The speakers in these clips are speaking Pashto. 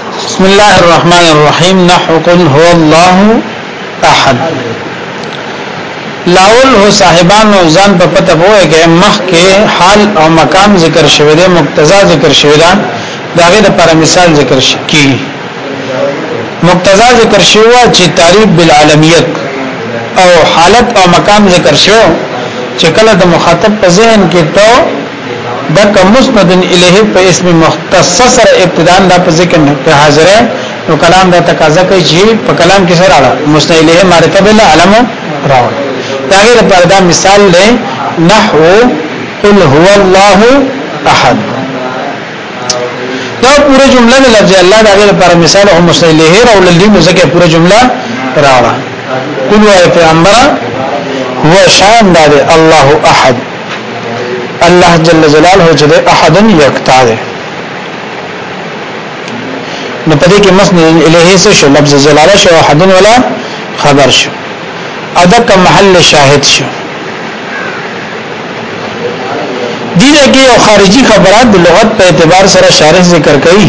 بسم الله الرحمن الرحیم نحو قل هو الله احد لاول هو صاحبانو ځان په پته وای کې مخ کې حال او مقام ذکر شوی دی مقتضا ذکر شوی دی داغه د پر مثال ذکر شکی مقتضا ذکر شوی چې تعریف بالعالمیت او حالت او مقام ذکر شوی چې کله د مخاطب په ذهن کې تو دا کوم مسند الیه په اسم مختص سره ابتداء دا په ذکر نه په حاضره نو کلام دا تقاضا کوي چې په کلام کې سره اړه مسند الیه معرفه بل علم راو دا غیر پر دا مثال دی نحو قل هو الله احد دا پوره جمله نه لفظ الله دا غیر پر مثال او مسند الیه راو للی نو ځکه پوره جمله راوړه قل هو پیغمبر هو شان دا دی الله احد الله جل جلاله چې د احد یکتا دی نو پدې کې مسند الیه څه شو لفظ جلاله شو احد ولا خبر شو ادک محل شاهد شو دې کې یو خارجي خبرات د لغت په اعتبار سره شارح ذکر کړي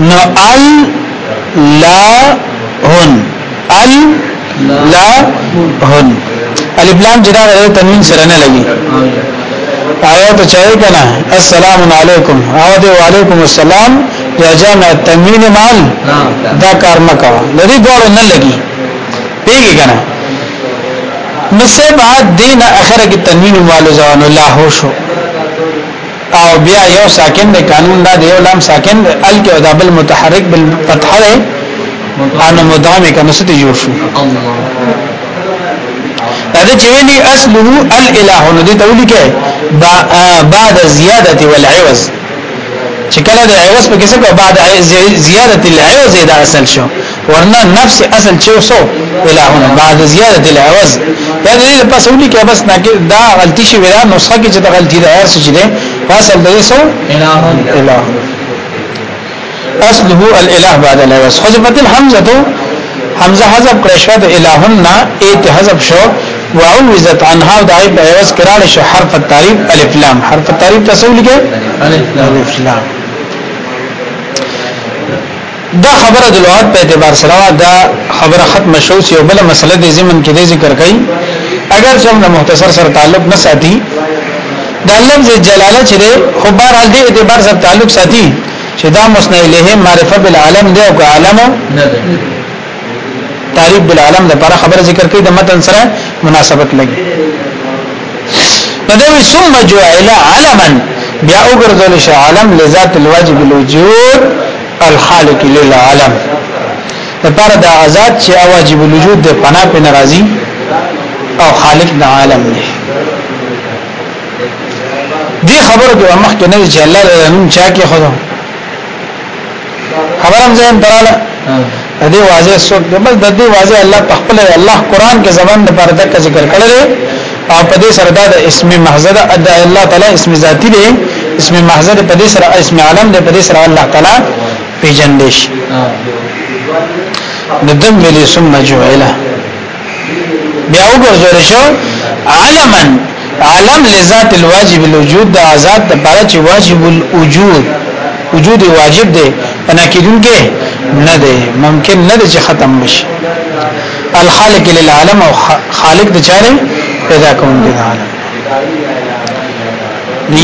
نو ال لا هن ال لا هن الف لام جدا غیر تنوین سره نه لګي آیا ته چای کنه السلام علیکم او دی وعلیکم السلام یا جامع تنوین مال دا کار مکو لري ګور نه لګي پیږي کنه نو سبا دین اخره کې تنوین والو ځانو لا هوشو او بیا یو ساکن دی قانون دا دی یو لام ساکن دی ال کې او دا بل متحرک بل فتح دی ان مدغم کنه ست جوړ شو دا د چویلی اصله الاله نو دې تولی کې بعد زیادت والعوض چې کله د عوض په کیسه کې بعد زیادت العوض دا اصل شو ورنه نفس اصل چې وسو الهونه بعد زیادت العوض دا دې په سولي کې بس نه کې دا غلطي شي ولا نسخه کې چې دا غلطي ده هر څه چې ده فاصل دې سو الهون اله اصله الاله بعد العوض حذفت الحمزه حمزه حذف کړی شو د الهون نه ایت حذف شو وعوزت عنها دا په عوض کړه شو حرف التعریف الف لام حرف التعریف تسول کې الف لام دا خبره د لغت په اعتبار سره دا خبره ختم شو چې یو بل مسله د زمن کې د ذکر کړي اگر چې موږ مختصر سره تعلق نه ساتي دا لفظ جلاله چې ده خو بهر حال دې اعتبار سره تعلق ساتي چې دا مسند الیه معرفه بالعالم دی او عالم نه ده تعریف بالعالم د پر خبره ذکر کړي د متن سره مناسبت لګي ندوی ثم جعل علما بیا وګرځول شي عالم لذات الواجب الوجود الخالق للعالم لپاره دا غزاد چې واجب الوجود د پنا په ناراضي او خالق د عالم دی دی خبره د مخ کې نه چې الله له نوم چا کې خدا خبرم زم دراله دې واضح څوک دی بس د دې واضح الله په خپل الله قران کې زبان د پر دک ذکر کړل دی او په دې سره دا د اسم محض د الله تعالی اسم ذاتی دی اسم محض په دې سره اسم عالم دی په دې سره الله تعالی پیجن دی ندم ویلی ثم جوعله بیا وګرځول شو علما علم لذات الواجب الوجود د ذات د پاره چې واجب الوجود وجود واجب دی انا کیدونکې نه دی ممکن نه دی چې ختم بشي الخالق للعالم او خالق د چاره پیدا کوونکی د عالم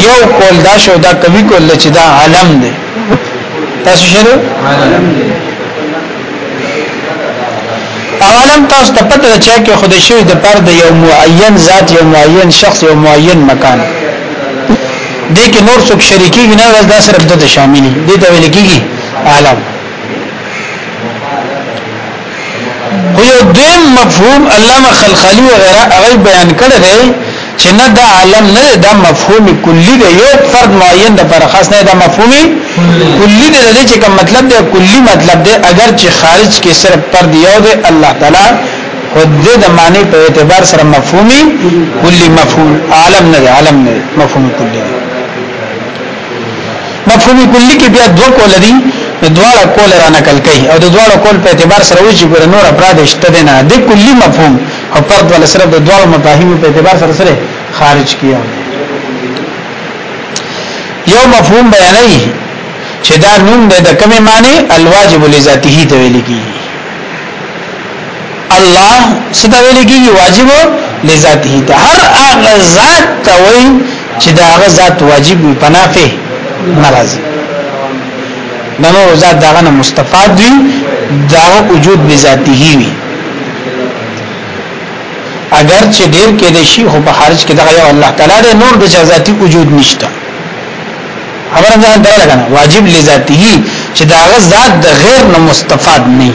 یو کول دا شو دا کوي کول چې دا عالم دی تاسو شنو عالم دی اوالم تاسو ته پته ده چې کې خدای شوی د پر د یو معین ذات یو معین شخص یو معین مکان دې کې نور څوک شریکي نه بس دا صرف د شاملي دې ته ویل کېږي عالم خو یو دیم مفهوم علامه خلخالی وغیرہ هغه بیان کړی دی چې نه دا عالم نه دا مفهوم کلی دی یو فرد معین د پر خاص نه دا مفهوم کلی دی د چې کوم مطلب دی کلی مطلب دی اگر چې خارج کې صرف پر دی یو دی الله تعالی خود دې د معنی په اعتبار سره مفهومي کلی مفهوم عالم نه عالم نه مفهوم کلی دی مفهوم کلی کې بیا دوه کول دي دواړه کول را نقل کوي او د دواړو کول په اعتبار سره وځي ګور نور افراد شته نه د کلی مفهوم او فرد ولا صرف د دوه مفاهیمو په اعتبار سره سره خارج کیو یو مفهوم بیانوي چې دا نوم د کومه معنی الواجب لذاته ته ویل کی الله ستو ویل کی واجب لذاته ته هر هغه ذات ته وایي چې دا هغه ذات واجب وي پنافه ناراضي نو ذات داغه مستفاد وي دا وجود بذاته وي اگر چې ډیر کې دي شي خو په خارج کې دغه یو الله تعالی دی نور د ذاتی وجود نشته خبر نه ده لګنه واجب لذاته چې دا ذات د غیر نه مستفاد نه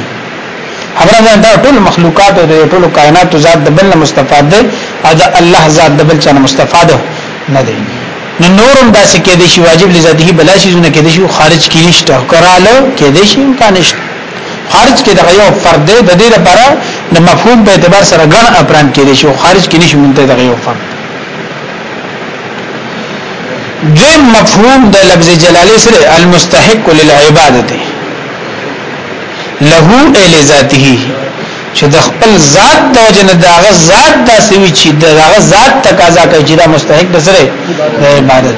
خبر نه ده ټول مخلوقات او ټول کائنات ذات د بل نه مستفاد دی او د الله ذات د بل چا نه مستفاد نه دی نو نورم داسې کې دي شي واجب لذاته بلا شي نه کې دي شي خارج کې نشته کراله کې دي شي امکان نشته خارج کې دغه یو فرد دی د دې لپاره د مفهوم په اعتبار سره ګڼ افران کې دي شو خارج کې نشي مونږ ته دغه یو فرد دیم مفهوم د لفظ جلاله سره المستحق للعبادت له ال ذاته چې د خپل ذات د وجه نه داغه ذات د سوي چې داغه ذات تقاضا کوي چې دا مستحق د سره عبادت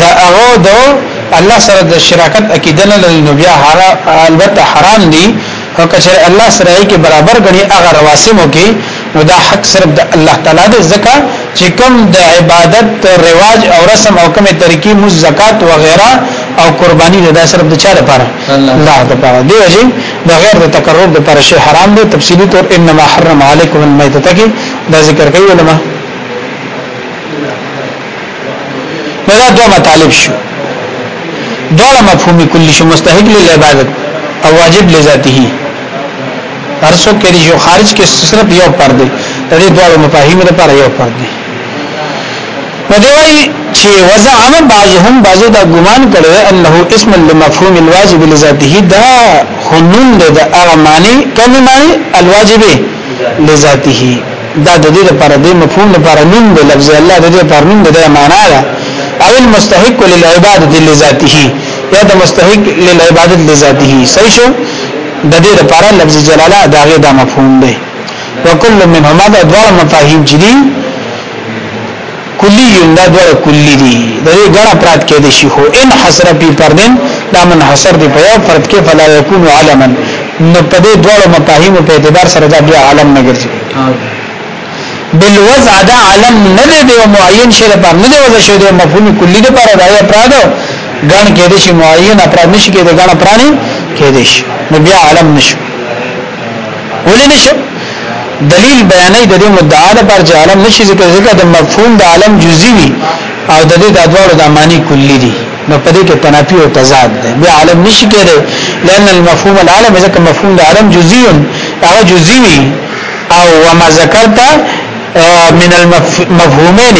د هغه د الله سره د شراکت عقیده نه لري نو بیا هغه البته حرام دي او کچره الله سره یې کې برابر غني هغه رواسمو کې نو دا حق صرف د الله تعالی د زکه چې کوم د عبادت رواج او رسم او کومه طریقې مز زکات و غیره او قرباني دا صرف د چا لپاره الله لپاره دی وجه بغیر د تقرب د پر شی حرام دی تفصیلی طور انما حرم علیکم المیتۃ کی دا ذکر کوي علماء نو دا دوه مطالب شو دوه مفهوم کلی شو مستحق للعبادت او واجب لذاته ارسو کې یو خارج کې صرف یو پر دی د دې دوه مفاهیم لپاره یو پر دی نو دی وایي چې وزعم بعضهم بعضو دا ګمان کړي انه اسم لمفهوم الواجب لذاته دا هنون د هغه معنی کوم معنی الواجب لذاته دا د دې لپاره د مفهوم لپاره نوم دی لفظ الله د دې لپاره نوم دی د معنا ده او المستحق للعبادت لذاته یا د مستحق للعبادت لذاته صحیح شو د دې لپاره لفظ جلاله دا غي دا مفهوم دی وکل منهما دا دوه مفاهیم چې دي کلی دا دوړه کلی دي د دې ګڼه پرات کې دي شي هو ان حسر په پردن دا من حسر دی په یو فرد کې فلا یکون علما نو په دې دوړو مفاهیم په اعتبار سره دا بیا علم نه ګرځي بالوضع دا علم نه دی دی معین شی لپاره نه دی وضع شوی دی مفهوم کلی دی پر دا یا پراد ګڼ کې دي شي معین اپراد نشي کې دي ګڼه پرانی کې دي شي نو بیا علم نشي ولې نشو دلیل بیانې د دې مدعا لپاره چې عالم نشي ذکر ذکر د مفهوم د عالم جزئی وي او د دې د ادوار د معنی کلی دي نو په دې کې تنافي او تضاد ده بیا عالم نشي کېدای لئن المفهوم العالم ځکه مفهوم د عالم جزئی هغه جزئی وي او وما ذکرت من المفهومين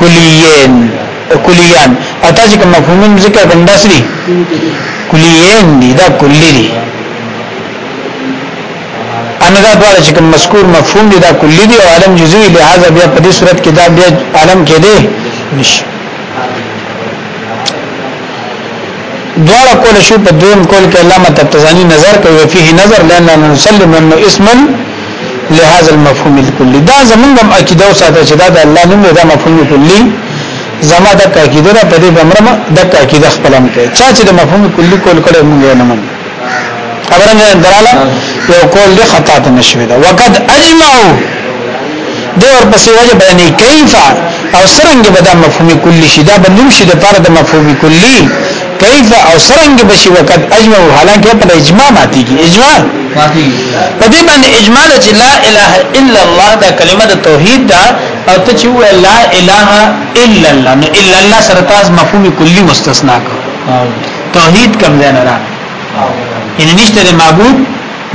کلیین کلیان او تاسو کوم مفهومین ذکر بنداسری کلیین دي دا کلی دي ان دا ډول چې کوم مذکور مفهوم دی دا کلی دی او عالم جزئی لہذا بیا په دې صورت کې دا بیا عالم کې دی نشي دواړه کول شو په دویم کول کې علامه تبتزانی نظر کوي فيه نظر لانه نسلم انه اسم لهذا المفهوم الكلي دا زمونږ عقیده او ساده چې دا د الله نوم دا مفهوم کلی زما د عقیده په دې بمرمه د عقیده خپلم کې چا چې د مفهوم کلی کول کړي موږ نه منو خبره نه دراله یو کول دی خطا ته نشوي دا وقد اجمعو دی ورپسې وجه بیانې کیف او سرنګ به دا مفهومي کلی شي دا بندوم شي د پاره د مفهومي کلی کیف او سرنګ به شي وقد اجمعو حالانکه په اجماع ماتيږي اجماع په دې باندې اجماع چې لا اله الا الله دا کلمه د توحید دا او ته چې لا اله الا الله نو الا الله سره تاسو مفهومي کلی مستثنا کړ توحید کم ځای نه راغی ان نشته د معبود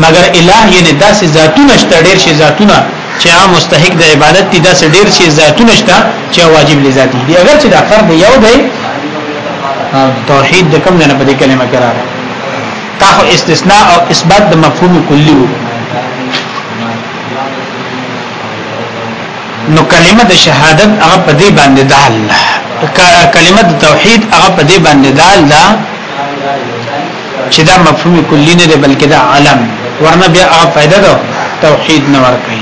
مگر الہ یعنی داسې ذاتونه شته ډېر شي ذاتونه چې عام مستحق د عبادت دي داسې ډېر شي ذاتونه شته چې واجب لذات دي اگر چې دا فرد یو دی توحید د کم نه په دې کلمه کې راغلی تا خو استثناء او اثبات د مفهوم کلی وو نو کلمه د شهادت هغه په دې باندې دال ده کلمه د توحید هغه په دې باندې دال ده چې دا مفهوم کلی نه دی بلکې دا علم ورنه بیا هغه فائدہ ده توحید نه ورکړي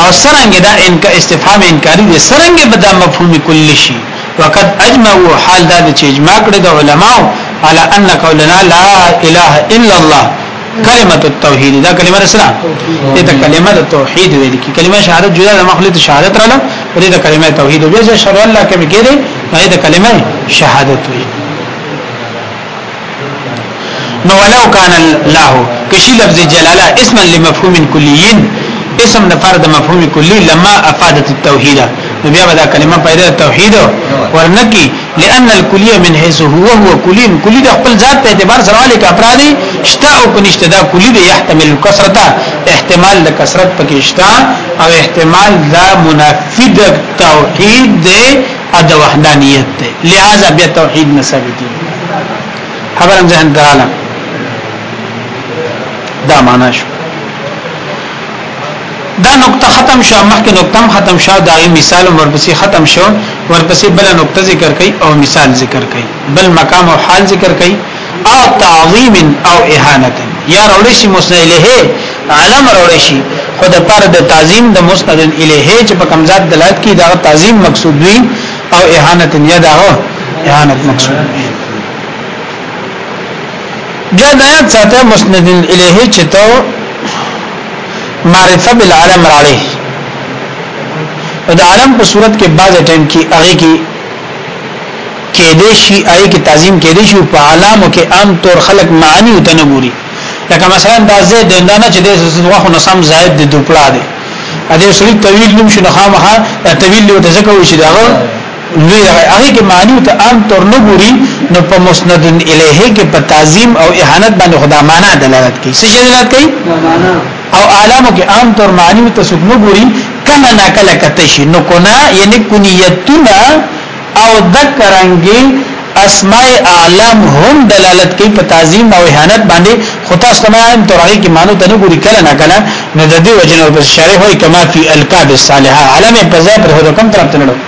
او سرنګ دا انکا استفهام انکاری دي سرنګ به دا مفهوم کلی شي وقد اجمعوا حال دا چې اجماع کړی د علماو على ان قولنا لا اله الا الله کلمه التوحید دا کلمه رسره دې ته کلمه د توحید ویل کی کلمه شهادت جدا د مخلوق شهادت رااله دې ته کلمه توحید بیا چې شهادت الله کې کېږي دې ته کلمه شهادت وی نو ولو کان الله کشی لفظ جلاله اسما لمفهوم کلیین اسم د فرد مفهوم کلی لما افادت التوحید نو بیا دا کلمه پیدا توحید ورنکی لأن الكليه من حيث هو هو كلي كلي د خپل ذات په اعتبار سره الک افراد شته او کنيشته دا کلی دی يحتمل الكثرت احتمال د کثرت پکې شته او احتمال دا منافد توحید دی او د وحدانیت دی لہذا بیا توحید نه ثابت دی خبر هم ځان دراله دا معنا شو دا نقطه ختم شو مخکې نقطه ختم شو دا یې مثال ورپسې ختم شو ورپسې بل نقطه ذکر کړي او مثال ذکر کړي بل مقام او حال ذکر کړي او تعظیم او اهانت یا راوړي شي مسند الیه علم راوړي شي خود پر د تعظیم د مسند الیه چې په کمزات دلالت کوي دا تعظیم مقصود وي او اهانت یا دا اهانت مقصود وي بیا د آیات ساته مسند الیه چې ته معرفه بالعلم راړي نو د عالم په صورت کې بعض ټیم کې هغه کې کې دې شي آی کې تعظیم کې دې شي په علامو کې عام طور خلق معنی او تنګوري لکه مثلا دا زید دا نه چې د زغه نو سم زائد د دوپړه دی ا دې سړي طویل نوم شنو خامخه طویل له تزکه وشي دا لوی هغه کې معنی ته عام تور نه ګوري نو په مسند الیه کې په تعظیم او اهانت باندې خدا معنا دلالت کوي څه دلالت کوي او عالمو کې عام تور معنی ته څوک نه ګوري کله نه کله کته شي نو کنا یعنی کنیتنا او ذکرانګي اسماء اعلام هم دلالت کوي په تعظیم او اهانت باندې خطا سمایم ترغی کې مانو ته نه ګوري کله نه کله نو د دې وجنه پر شارح وي کما فی الکاب الصالحه علم په ځای پر هدو کم طرف ته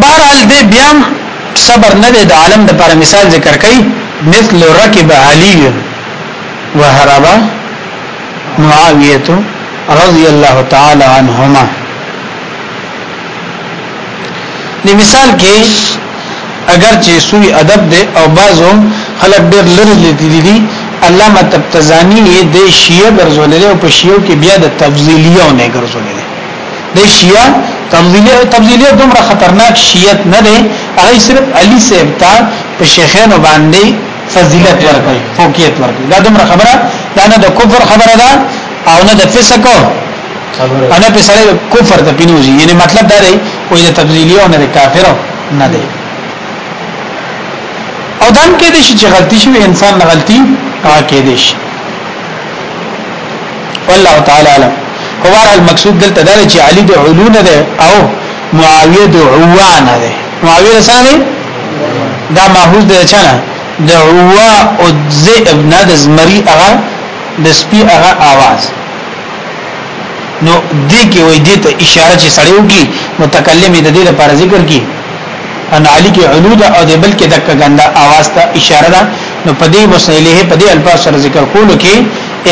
بهرحال دې بیا صبر نه دی د عالم د پر مثال ذکر کوي مثل ركب علي وهرب معاويه رضی الله تعالی عنهما د مثال کې اگر چې سوی ادب دی او بعضو خلک ډېر لري لیدلي دي علامه تبتزانی د شیعه ګرځولې او په شیعه کې بیا د تفضیلیو نه ګرځولې د شیعه تفضیلی او تفضیلیت دومره خطرناک شیعت نه دی هغه صرف علی صاحب ته په شیخانو باندې فضیلت ورکړي فوقیت ورکړي دا دومره خبره دا نه د کفر خبره ده او نه د فسق انا په سره کفر ته پینوزي یعنی مطلب دا دی کوئی د تفضیلی او نه د کافر نه دی او دام کې دي چې غلطي شوی انسان غلطي هغه کې دي شي والله تعالی علم خو بهر المقصود دلته دا چې علي د علو نه ده او معاويه د عوا نه ده معاويه سره دا ماحوز د چنه د عوا او ذئب نه د زمري هغه د سپي هغه आवाज نو دې کې وې دې ته اشاره چې سړیو کې متکلم د دې لپاره ذکر کی ان علی کې علو ده او د بل کې دک غنده आवाज ته اشاره ده نو په دې مسئله په دې الفاظ سره ذکر کولو کې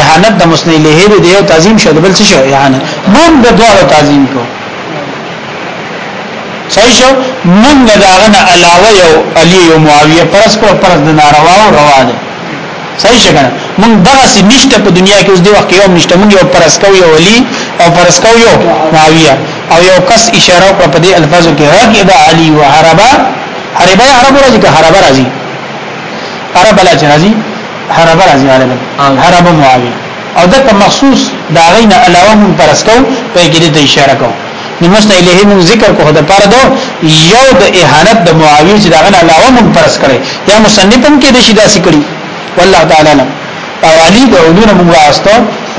اهانت د مسند له دی دی او تعظیم شو بل څه شو اهانت مونږ د دوه تعظیم کو صحیح شو مونږ دا غنه علاوه یو علی او معاویه پرس کو پرس د ناروا او روا ده صحیح شګنه مونږ دغه سي نشته په دنیا کې اوس دی وخت یو نشته مونږ یو پرس کو یو علی او پرس کو یو معاویه او یو کس اشاره کړ په دې الفاظو کې راګي دا علی و حربا حربا عربو راځي که حربا راځي عربا لا راځي حرب راځي غالبا حرب معاویه او دا ته مخصوص دا غینه علاوه مون پرس کو په کې د اشاره کو نو مسنا الیه مون ذکر کو دا پر دو یو د اهانت د معاویه چې دا غنه علاوه مون پرس کړي یا مصنفم کې د شي داسې کړي والله تعالی علم او علی د علوم مون واسطه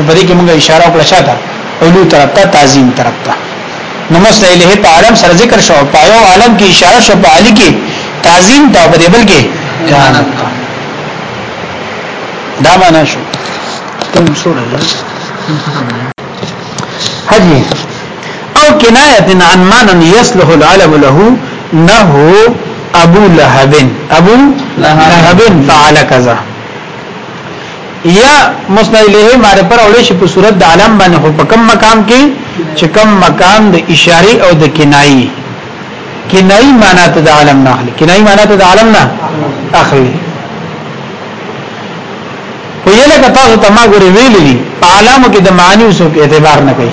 په دې کې مونږه اشاره وکړه شاته علو طرف ته تعظیم طرف ته نو مسنا الیه په عالم سره ذکر شو په یو عالم کې اشاره شو په علی کې تعظیم دا په دې بل کې اهانت دا معنا شو کوم سورہ حجی او کنایت عن من یصلح العلم له نه ابو لهب ابو لهب فعل كذا یا مسند الیه ماره پر اولې شي په صورت د علم باندې په کم مقام کې چې کم مقام د اشاره او د کنایي کنایي معنا ته د عالم نه اخلي کنایي معنا ته د عالم نه اخلي خو یې لکه تاسو ته ما ګورې ویل دي په عالمو کې د معنی اوسو اعتبار نه کوي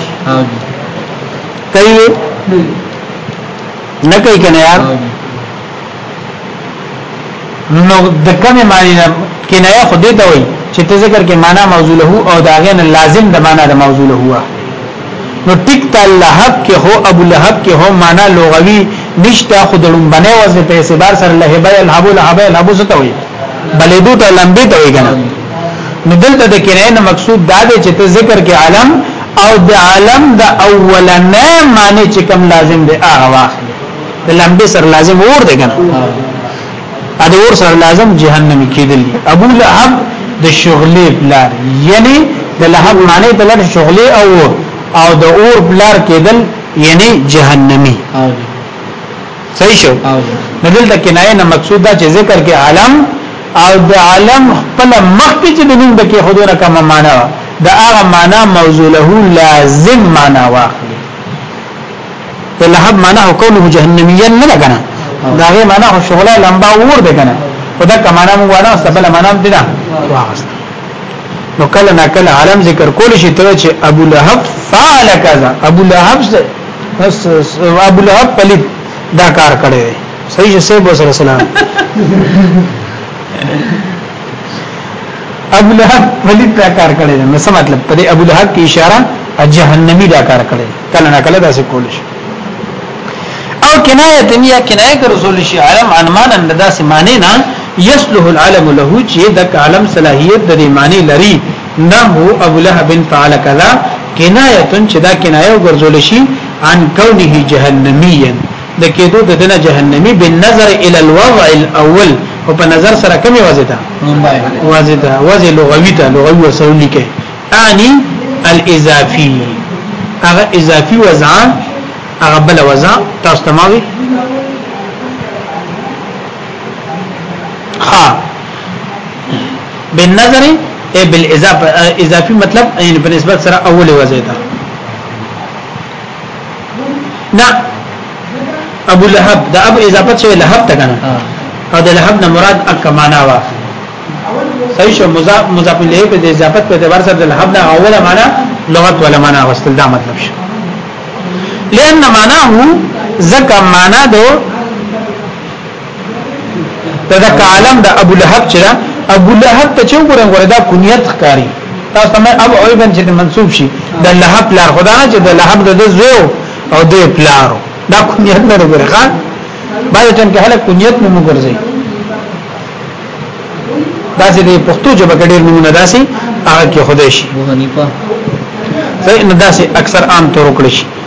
کوي نه کوي کنه یار نو د کومې معنی نه کنایه خو دې ته وایي چې ته ذکر کې معنا موضوع له او دا غین لازم د معنا د موضوع له هوا نو ټیک ته لهب کې هو ابو لهب کې هو معنا لغوي نشته خو د لومبنه وزن په اعتبار سره لهبه لهب لهب لهب څه ته وایي بلې دوی ته لمبې ته وایي کنه نو دلته د کنایه نه مقصود دا دی چې ته ذکر کې عالم او د عالم د اولنې معنی چې کم لازم دی هغه واخلي د لمبه سره لازم اور دی کنه ا د اور سره لازم جهنم کېدل ابو لهب د شغلې بلار یعنی د لهب معنی د لهب شغلې او او د اور بلار کېدل یعنی جهنمی صحیح شو ندل د کنایه نه مقصود دا چې ذکر کې عالم او د عالم خپل مخ کې چې د نوم د کې خودونه کومه معنا ده دا هغه معنا موضوع له لازم معنا واخلي لهب معنا هو کونه جهنميا نه لګنه دا غي معنا هو شغله لمبا ور ده کنه خدا کمانا مو وانا سبل معنا دي دا واغست نو کله نا کله عالم ذکر کول شي ته چې ابو لهب فعل کذا ابو لهب ابو لهب پلید دا کار کړی صحیح شه سه بو سره سلام ابو لهب ولید دا کار کړی نو څه مطلب په دې ابو لهب کې اشاره جهنمی دا کار کړی کله نه کله دا څه کول شي او کنایه تنیا کنایه کر رسول شي علم عن مان ان دا څه معنی نه یصلح العلم له چې د علم صلاحیت د معنی لري نه هو ابو لهب فعل کذا کنایه چې دا کنایه ګرځول شي عن کونه جهنمیا د کېدو د دنه جهنمی بالنظر الى الوضع الاول او په نظر سره کومه وځي ده وځي ده وځي لغوي ته لغوي وسول لیکه اعني الاضافي هغه اضافي وضع هغه بل وضع تاسو تمامي ها بالنظر اي بالاضافه اضافي مطلب يعني په نسبت سره اول وځي ده نه ابو لهب دا ابو اضافه شوی لهب ته کنه او د لهب نه مراد اک معنا وا صحیح شو مضاف مضاف الیه په اضافه په اعتبار سره د لهب نه اوله معنا لغت ولا معنا واستل دا مطلب شو لئن معناه زکه معنا دو دا د کالم د ابو لهب چې دا ابو لهب ته چې وګورم غره دا کنیت ښکاری تاسو ته ابو ایبن چې منسوب شي د لهب لار خدا نه چې د لهب د زو او د پلارو دا کنیت نه وګره ښا باید ټن کې هلک کنیت نه وګرځي دا چې د پښتو ژبه کې ډېر نمونه داسي هغه کې خدای شي نو داسې اکثر عام طور کړی شي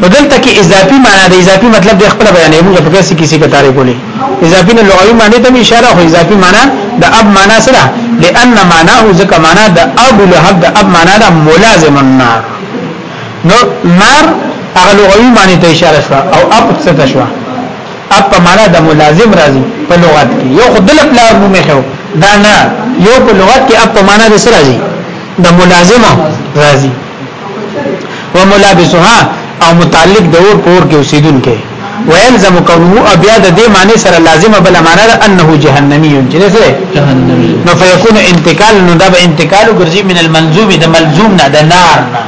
نو دلته کې اضافي معنی د اضافي مطلب د خپل بیان یې موږ په کیسه کې څه کتارې کولې اضافي نه لغوي معنی ته اشاره خو اضافي معنی د اب معنی سره لئن معنی او ځکه معنی د ابو لهب د اب معنی د ملازم النار نو نار هغه لغوي معنی ته اشاره شو او اب څه ته شو اب په معنی د ملازم راځي په لغت کې یو خدل پلا مو مخه دا نه یو په لغت کې اب په معنی د سره راځي د ملازمه راځي وملابسها او متعلق د اور پور کې اوسیدونکي ويلزم قوله او بیا د دې معنی سره لازمه بل معنی ده انه جهنمی چې ده سره جهنمی نو فیکون انتقال نو دا به انتقال ګرځي من الملزوم د ملزوم نه د نار نه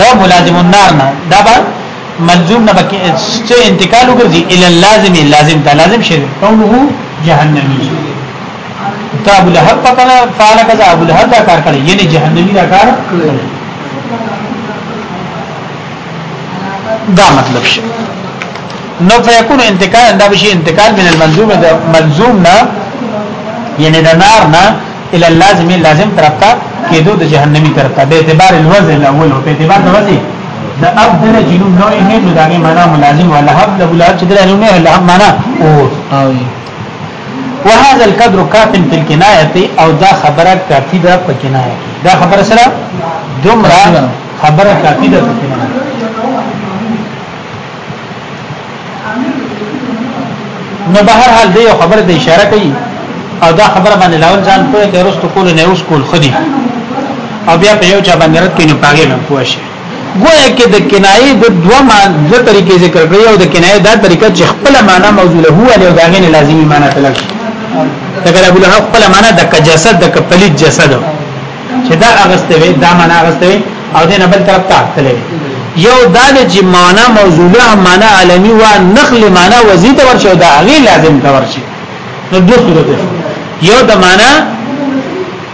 دا ملازم النار نه دا به ملزوم نه بکی چې انتقال ګرځي ال لازم لازم ته لازم شي قوله جهنمی ته ابو لهب پته نه فعل کذا ابو لهب دا کار کړی یعنی جهنمی دا کار دا مطلب شي نو فیکون انتقال دا بشي انتقال من المنظوم دا ملزوم نه یعنی دا نار نه الى اللازم لازم طرف ته کېدو د جهنمی طرف ته به اعتبار الوزن الاول او په اعتبار د وزن د ابدل جنوب نوې نه نو دا معنا ملازم ولا حب د بلاد چې د نوې له معنا او وهذا القدر کاف فی الکنایه او دا خبره کافی ده په کنایه دا خبره سره دومره خبره کافی ده په کنایه نو به هر حال دی خبره د اشاره کوي او دا خبره باندې لاول ځان په کې رستو کول نه اوس کول خدي او بیا په یو چا باندې رات کې نه پاګې نه پوښي گویا کې د کنایې د دوه مان دوه طریقې ذکر کړې او د کنایې دا طریقه چې خپل معنا موضوع له هو له داغې نه لازمي معنا تلل شي دا کله بل خپل معنا د کجسد د کپلیت جسد چې دا اغسته وي دا معنا اغسته وي او دې نه بل طرف ته تللی یو دا د چې معنا موضوع له معنا عالمي و نخل معنا وزید ورشه دا غي لازم تورشه نو دوه صورت یو د معنا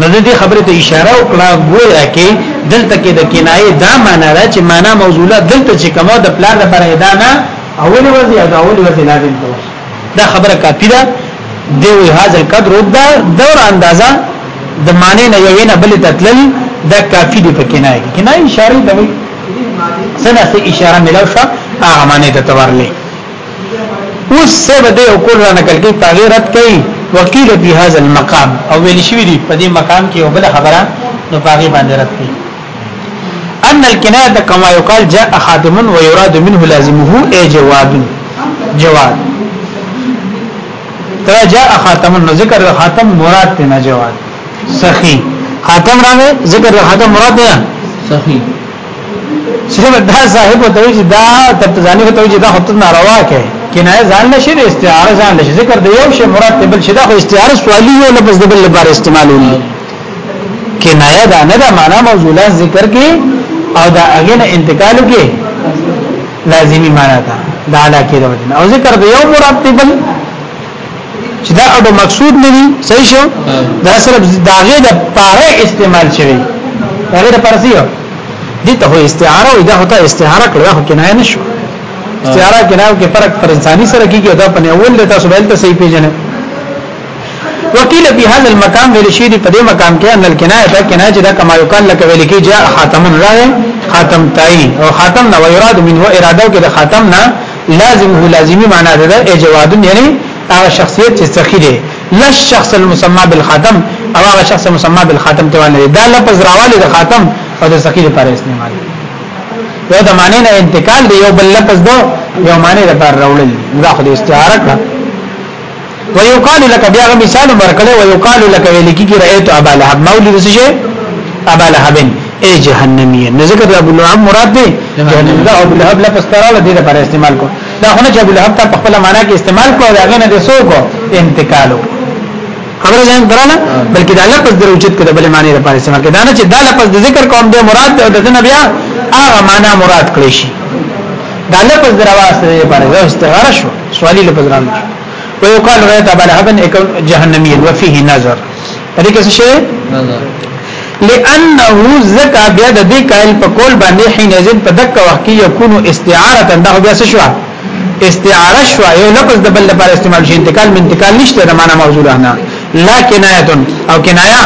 نو د دې خبرې ته اشاره وکړه ګویا کې دلته کې د کنایه دا معنا ده چې معنا موضوعه دلته چې کومه د پلان لپاره ادا نه اول ورځ یا د اول ورځ لازم ته دا خبره کافی ده دی وی حاضر قدر دا دور اندازا د معنی نه یوې نه بل ته تلل دا کافی دی په کنایه کې کنایه اشاره ده سنه اشاره ملو شو هغه معنی ته تورلې اوس څه بده او کول را نقل کوي په غیرت کوي وکیل په هاذا المقام او ویل شوی دی په دې مقام کې یو بل خبره نو باغی باندې رد کوي ان الکنایه کما یقال جاء خادم و یراد منه لازمه ای جواد جواد ترا جاء خاتم نو ذکر خاتم مراد ته نه جواد سخی خاتم راغی ذکر خاتم مراد نه سخی چې دا صاحب ته وي چې دا تبتزانی ته وي چې دا خط ناروا کې کنایه ځان نشي د استعاره ځان نشي ذکر دی یو شی مراد دی بل شي دا خو استعاره سوالی یو لفظ دی بل لپاره استعمالول کنایه دا نه دا معنا موضوعات ذکر کې او دا اغه نه انتقال کې لازمی معنا ده دا علا کې د وجه او ذکر د یو مرتبل چې دا اډو مقصود نه دي صحیح شو دا صرف داغه د پاره استعمال شوی داغه د پاره سیو دي ته استعاره او دا هوته استعاره کړو خو کنایه نشو استعاره کنایه کې فرق پر انساني سره کیږي دا په اول د تاسو بل ته صحیح پیژنه وکیل به هذا المقام ویل شي په دې مقام کې ان الکنایه دا کنایه چې دا کما یو کال لکه ویل کې جاء خاتم راغی خاتم تای او خاتم نه ویراد منه اراده کې د خاتم نه لازمه لازمی معنا ده ای جواد یعنی هغه شخصیت چې سخی دی لش شخص المسمى بالخاتم او هغه شخص مسمى بالخاتم ته ونه دا لفظ راواله د خاتم او د سخی لپاره استعمال یو د معنی نه انتقال دی یو بل لفظ دو یو معنی لپاره راوړل دا خو د استعاره کړه ويقال لك بیا غو مثال ورکړي ويقال لك ولکی کی رأيت ابا لهب مولد څه شي ابا لهب اي جهنمي نه ذکر ابو لهب مراد دی جهنم دا ابو لهب لفظ تراله دې لپاره استعمال کو دا خو نه چې ابو لهب ته په خپل معنا کې استعمال کو دا غنه دې سو کو انتقال خبره ځان دراله بلکې دا لفظ دروچت کړه بل معنی لپاره استعمال کړه دا نه چې دا لفظ د ذکر کوم دې مراد دی او د نبي هغه معنا مراد کړی شي دا لفظ درواز دی لپاره استغاره شو سوالی لفظ رانو ويقال رأيت أبا لهب جهنميا وفيه نظر پدې کې څه شي نظر لانه زکا بیا د دې قائل په کول باندې حين ازل په دک وخت کې يكون استعاره دا بیا څه شو استعاره شو یو لفظ د بل لپاره استعمال شي انتقال من انتقال نشته د معنا موجوده نه لا کنایه او کنایه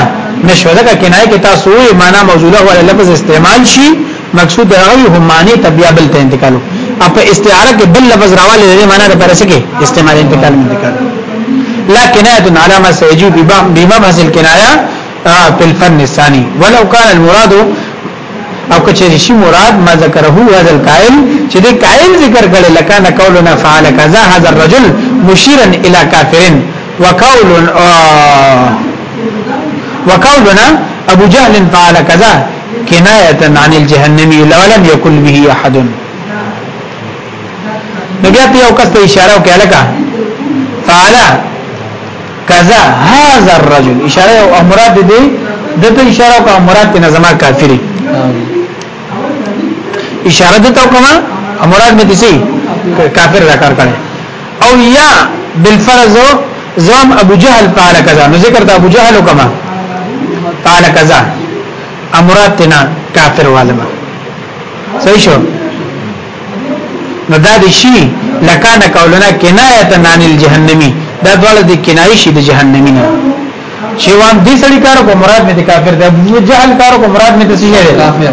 نشو دا کنایه کې تاسو یې معنا موجوده ولا لفظ استعمال شي مقصود هغه هم معنی ته بیا بل ته انتقالو اپ استعاره کې بل لفظ راواله دې معنی د پرسه کې استعمال انتقال انتقال لا کنایه علی ما سیجو بما حاصل کنایه په الفن الثاني ولو كان المراد او کچې شي مراد ما ذکره هذا القائل چې دې قائل ذکر کړي لکه نه قولنا فعل كذا هذا الرجل مشيرا الى كافرين وقول وقولنا ابو جهل فعل كذا کنایه عن الجهنمی لولم یکل به احد نو بیا ته یو کس ته اشاره وکړه لکه فعلا کذا هذا الرجل اشاره او مراد دې دته اشاره او مراد ته زما کافری اشاره دته کومه مراد مې دې کافر ذکر کړي او یا بالفرض زم ابو جهل قال کذا نو ذکر د ابو جهل کما قال کذا امرات تنا کافر والما صحیح شو نو دا د شی لکان قولنا کنایه نان الجهنمی دا ډول د کنایه شی د جهنمی نه چې وان دې سړی کار کو مراد مې د کافر دی ابو جهل کار کو مراد مې د سړي دی کافر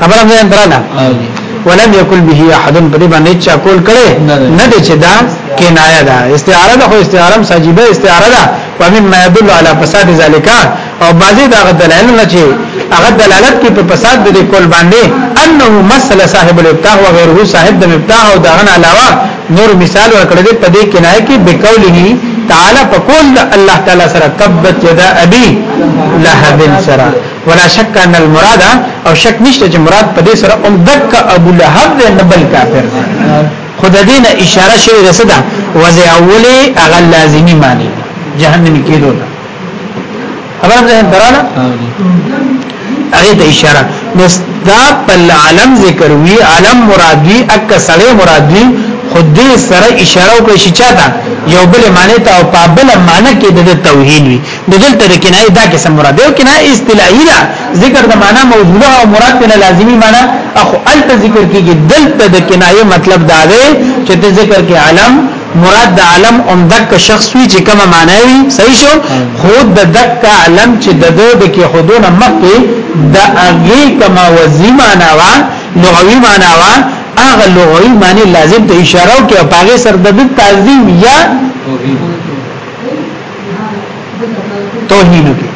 خبره مې درنه ولم یکل به احد په دې باندې چا کول کړي نه دي چې دا کنایه ده استعاره ده خو استعاره ساجيبه استعاره ده ومن ما يدل على فساد ذلك او بعضی دا دلایل نه چې هغه دلالت کوي په فساد د کول باندې انه مسله صاحب الابتاح او غیره صاحب د مبتاح او دغه علاوه نور مثال ورکړل دي په دې کنایه کې بقوله تعالی په کول الله تعالی سره تبت یدا ابي لهب سره ولا شک ان المراد او شک نشته چې مراد په دې سره ام دک ابو لهب نه بل کافر دی خود دین اشاره شوی رسدا وضع اولی اغل لازمی معنی جهنم کېدو ده خبره ده دراله هغه ته اشاره مستدا پل علم ذکر وی علم مرادی اک سړی مرادی خود سره اشاره کوي چې چاته یو بل معنی ته او په بل معنی کې د توهین وی دلته د کنایه دا قسم مراد دی کنایه اصطلاحي ده ذکر د معنا موجوده او مراد نه لازمی معنا اخو الته ذکر کیږي دلته د کنایه مطلب دا دی چې د ذکر کې علم مراد د علم اوم دک شخص وی چې کومه معنا وي صحیح شو خود د دک علم چې د دو د کې حدود مکه د اغه کما وزي معنا وا لغوي معنا وا اغه لغوي معنی لازم ته اشاره او کې پاګه سر د تعظیم یا توهین کی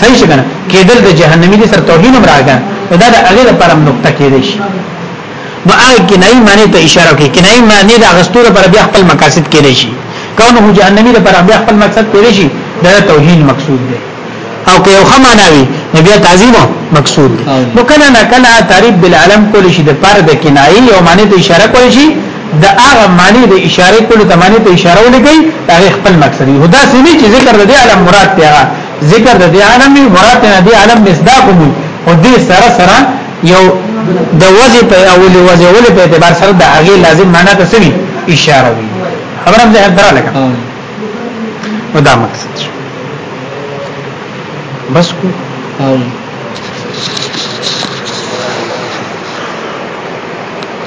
صحیح څنګه کېدل د جهنمی دي سر توهین هم راغی نو دا د هغه لپاره نقطه کېدې شي نو هغه کنای معنی ته اشاره کوي کنای معنی د غستور پر بیا خپل مقاصد کېدې شي کونه جهنمی لپاره بیا خپل مقصد کېدې شي دا توهین مقصود دی او که یو ښه معنا وي نو بیا تعظیم مقصود دی نو کله نه کله تعریف بالعلم کول شي د پر د کنایي او معنی ته اشاره کول شي د هغه معنی د اشاره کول ته معنی ته اشاره ولګي هغه خپل مقصد دی هدا سمي چې ذکر د دې علم مراد دی ذکر د دې علم مراد نه دی علم مصداق دی او دې سره سره یو د وځي په اولي وځي اولي په اعتبار سره د هغه لازم معنی ته سمي اشاره وي خبرم زه درا لګم نو دا مقصد شو بس کو او